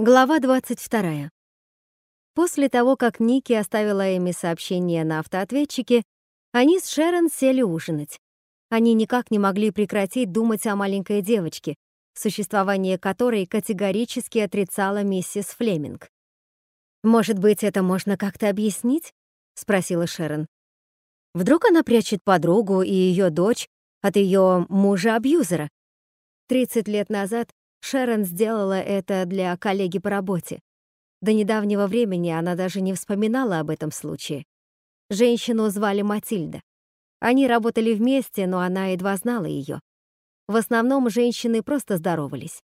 Глава 22. После того, как Ники оставила Эми сообщение на автоответчике, они с Шерон сели ужинать. Они никак не могли прекратить думать о маленькой девочке, существование которой категорически отрицала миссис Флеминг. «Может быть, это можно как-то объяснить?» — спросила Шерон. «Вдруг она прячет подругу и ее дочь от ее мужа-абьюзера? 30 лет назад Шерон сделала это для коллеги по работе. До недавнего времени она даже не вспоминала об этом случае. Женщину звали Матильда. Они работали вместе, но она едва знала ее. В основном женщины просто здоровались.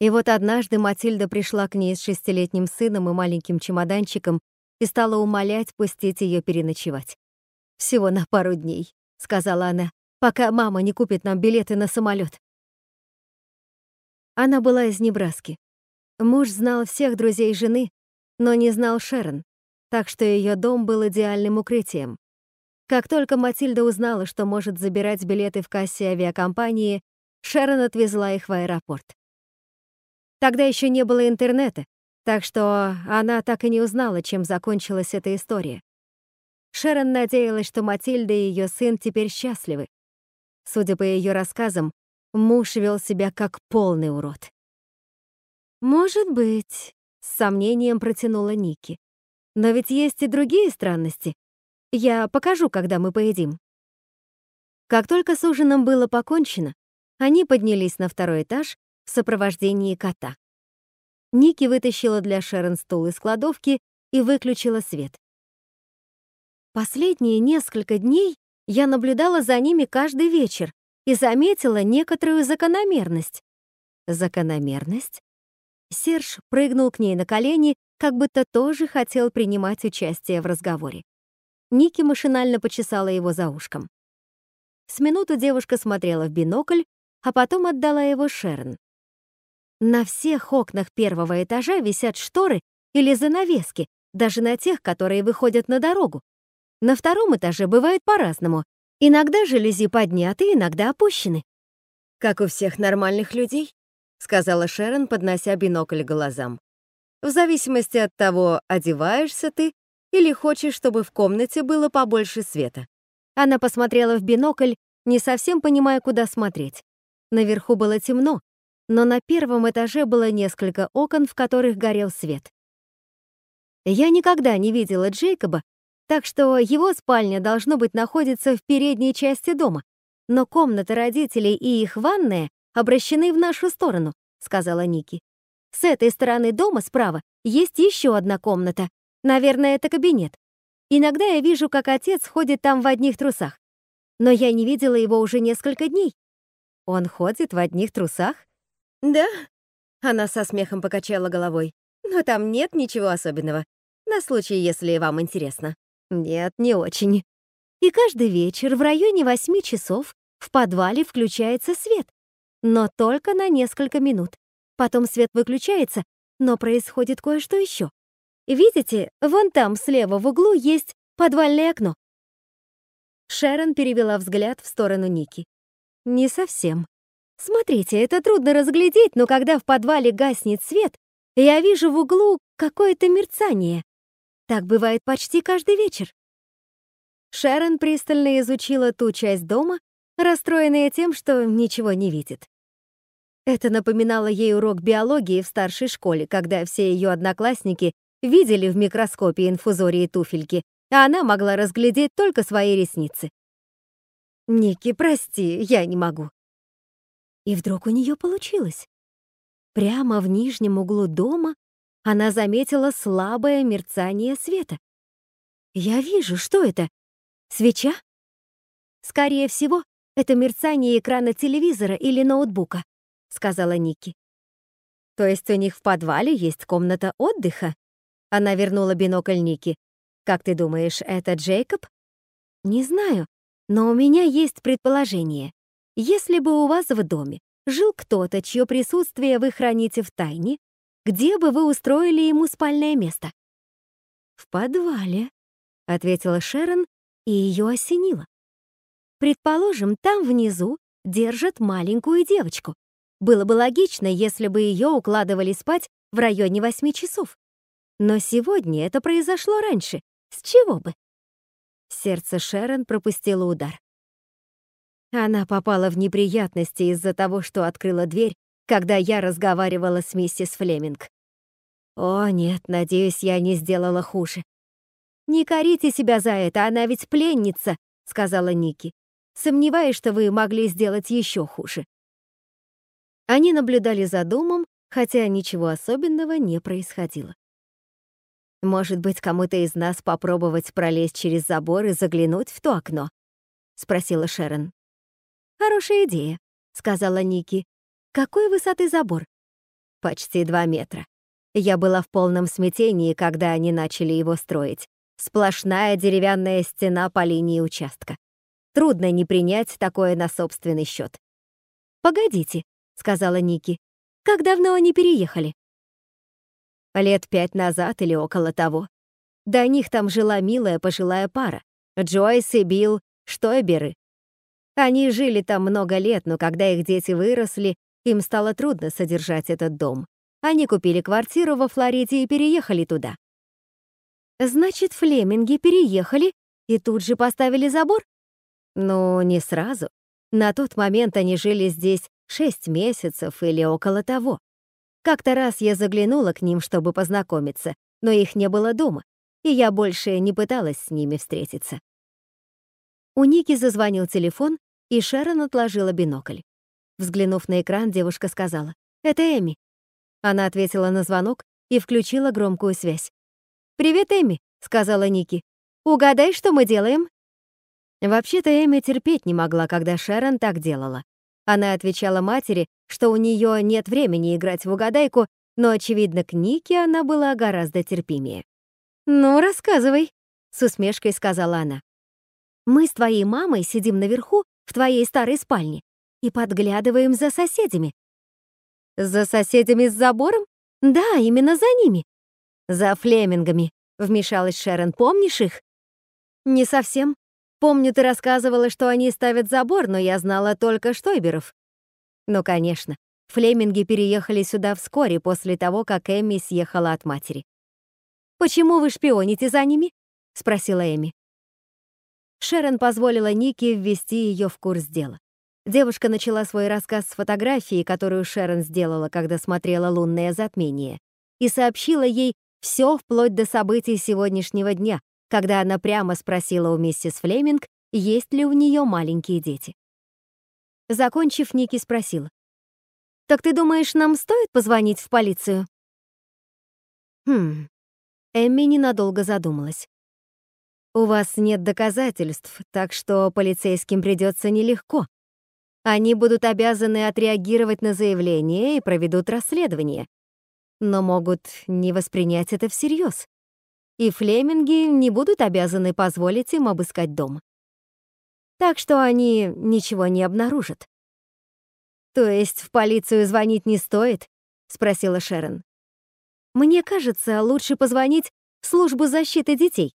И вот однажды Матильда пришла к ней с шестилетним сыном и маленьким чемоданчиком и стала умолять пустить ее переночевать. «Всего на пару дней», — сказала она, «пока мама не купит нам билеты на самолет. Она была из Небраски. Муж знал всех друзей жены, но не знал Шерон, так что ее дом был идеальным укрытием. Как только Матильда узнала, что может забирать билеты в кассе авиакомпании, Шерон отвезла их в аэропорт. Тогда еще не было интернета, так что она так и не узнала, чем закончилась эта история. Шерон надеялась, что Матильда и ее сын теперь счастливы. Судя по ее рассказам, Муж вел себя как полный урод. «Может быть», — с сомнением протянула Ники. «Но ведь есть и другие странности. Я покажу, когда мы поедим». Как только с ужином было покончено, они поднялись на второй этаж в сопровождении кота. Ники вытащила для Шерон стул из кладовки и выключила свет. Последние несколько дней я наблюдала за ними каждый вечер, и заметила некоторую закономерность. Закономерность? Серж прыгнул к ней на колени, как будто тоже хотел принимать участие в разговоре. Ники машинально почесала его за ушком. С минуту девушка смотрела в бинокль, а потом отдала его Шерн. На всех окнах первого этажа висят шторы или занавески, даже на тех, которые выходят на дорогу. На втором этаже бывает по-разному, Иногда жалюзи подняты, иногда опущены. «Как у всех нормальных людей», — сказала Шерон, поднося бинокль глазам. «В зависимости от того, одеваешься ты или хочешь, чтобы в комнате было побольше света». Она посмотрела в бинокль, не совсем понимая, куда смотреть. Наверху было темно, но на первом этаже было несколько окон, в которых горел свет. Я никогда не видела Джейкоба, так что его спальня, должно быть, находится в передней части дома. Но комната родителей и их ванная обращены в нашу сторону, сказала Ники. С этой стороны дома справа есть еще одна комната. Наверное, это кабинет. Иногда я вижу, как отец ходит там в одних трусах. Но я не видела его уже несколько дней. Он ходит в одних трусах? Да. Она со смехом покачала головой. Но там нет ничего особенного. На случай, если вам интересно. Нет, не очень. И каждый вечер в районе восьми часов в подвале включается свет, но только на несколько минут. Потом свет выключается, но происходит кое-что еще. Видите, вон там слева в углу есть подвальное окно. Шерон перевела взгляд в сторону Ники. Не совсем. Смотрите, это трудно разглядеть, но когда в подвале гаснет свет, я вижу в углу какое-то мерцание. Так бывает почти каждый вечер. Шерон пристально изучила ту часть дома, расстроенная тем, что ничего не видит. Это напоминало ей урок биологии в старшей школе, когда все ее одноклассники видели в микроскопе инфузории туфельки, а она могла разглядеть только свои ресницы. «Ники, прости, я не могу». И вдруг у нее получилось. Прямо в нижнем углу дома она заметила слабое мерцание света. «Я вижу, что это? Свеча?» «Скорее всего, это мерцание экрана телевизора или ноутбука», — сказала Ники. «То есть у них в подвале есть комната отдыха?» Она вернула бинокль Ники. «Как ты думаешь, это Джейкоб?» «Не знаю, но у меня есть предположение. Если бы у вас в доме жил кто-то, чье присутствие вы храните в тайне, где бы вы устроили ему спальное место?» «В подвале», — ответила Шерон, и ее осенило. «Предположим, там внизу держат маленькую девочку. Было бы логично, если бы ее укладывали спать в районе восьми часов. Но сегодня это произошло раньше. С чего бы? Сердце Шерон пропустило удар. Она попала в неприятности из-за того, что открыла дверь, когда я разговаривала с миссис Флеминг. О, нет, надеюсь, я не сделала хуже. «Не корите себя за это, она ведь пленница», — сказала Ники. «Сомневаюсь, что вы могли сделать еще хуже». Они наблюдали за домом, хотя ничего особенного не происходило. «Может быть, кому-то из нас попробовать пролезть через забор и заглянуть в то окно?» — спросила Шерон. «Хорошая идея», — сказала Ники. «Какой высоты забор?» «Почти два метра. Я была в полном смятении, когда они начали его строить. Сплошная деревянная стена по линии участка. Трудно не принять такое на собственный счет. «Погодите», — сказала Ники. «Как давно они переехали?» Лет пять назад или около того. До них там жила милая пожилая пара. Джойс и Билл Штойберы. Они жили там много лет, но когда их дети выросли, им стало трудно содержать этот дом. Они купили квартиру во Флориде и переехали туда. Значит, флеминги переехали и тут же поставили забор? Ну, не сразу. На тот момент они жили здесь шесть месяцев или около того. Как-то раз я заглянула к ним, чтобы познакомиться, но их не было дома, и я больше не пыталась с ними встретиться. У Ники зазвонил телефон, и Шерон отложила бинокль. Взглянув на экран, девушка сказала, «Это Эми». Она ответила на звонок и включила громкую связь. «Привет, Эми», — сказала Ники. «Угадай, что мы делаем?» Вообще-то Эми терпеть не могла, когда Шерон так делала. Она отвечала матери, что у нее нет времени играть в угадайку, но, очевидно, к Нике она была гораздо терпимее. «Ну, рассказывай», — с усмешкой сказала она. «Мы с твоей мамой сидим наверху в твоей старой спальне и подглядываем за соседями». «За соседями с забором?» «Да, именно за ними». «За флемингами», — вмешалась Шерон. «Помнишь их?» «Не совсем. Помню, ты рассказывала, что они ставят забор, но я знала только Штойберов. Ну, конечно, Флеминги переехали сюда вскоре после того, как Эмми съехала от матери. «Почему вы шпионите за ними?» — спросила Эми. Шерон позволила Нике ввести ее в курс дела. Девушка начала свой рассказ с фотографии, которую Шерон сделала, когда смотрела лунное затмение, и сообщила ей все вплоть до событий сегодняшнего дня, когда она прямо спросила у миссис Флеминг, есть ли у нее маленькие дети. Закончив, Ники спросила. «Так ты думаешь, нам стоит позвонить в полицию?» «Хм...» Эмми ненадолго задумалась. «У вас нет доказательств, так что полицейским придется нелегко. Они будут обязаны отреагировать на заявление и проведут расследование, но могут не воспринять это всерьез и флеминги не будут обязаны позволить им обыскать дом. Так что они ничего не обнаружат. «То есть в полицию звонить не стоит?» — спросила Шерон. «Мне кажется, лучше позвонить в службу защиты детей».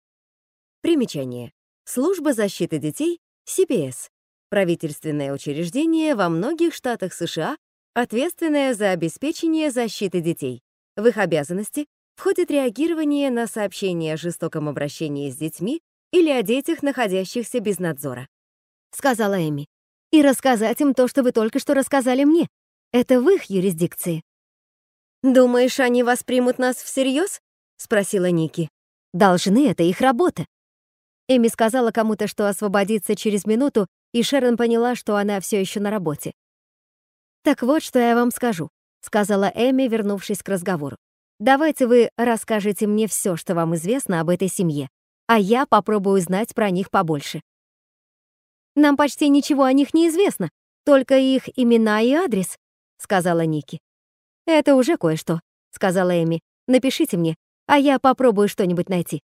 Примечание. Служба защиты детей — CPS. Правительственное учреждение во многих штатах США, ответственное за обеспечение защиты детей. В их обязанности входит реагирование на сообщения о жестоком обращении с детьми или о детях, находящихся без надзора. Сказала Эми. И рассказать им то, что вы только что рассказали мне. Это в их юрисдикции. «Думаешь, они воспримут нас всерьез?» — спросила Ники. «Должны, это их работа». Эми сказала кому-то, что освободится через минуту, и Шерон поняла, что она все еще на работе. «Так вот, что я вам скажу», — сказала Эми, вернувшись к разговору. Давайте вы расскажете мне все, что вам известно об этой семье, а я попробую узнать про них побольше. Нам почти ничего о них не известно, только их имена и адрес, сказала Ники. Это уже кое-что, сказала Эми. Напишите мне, а я попробую что-нибудь найти.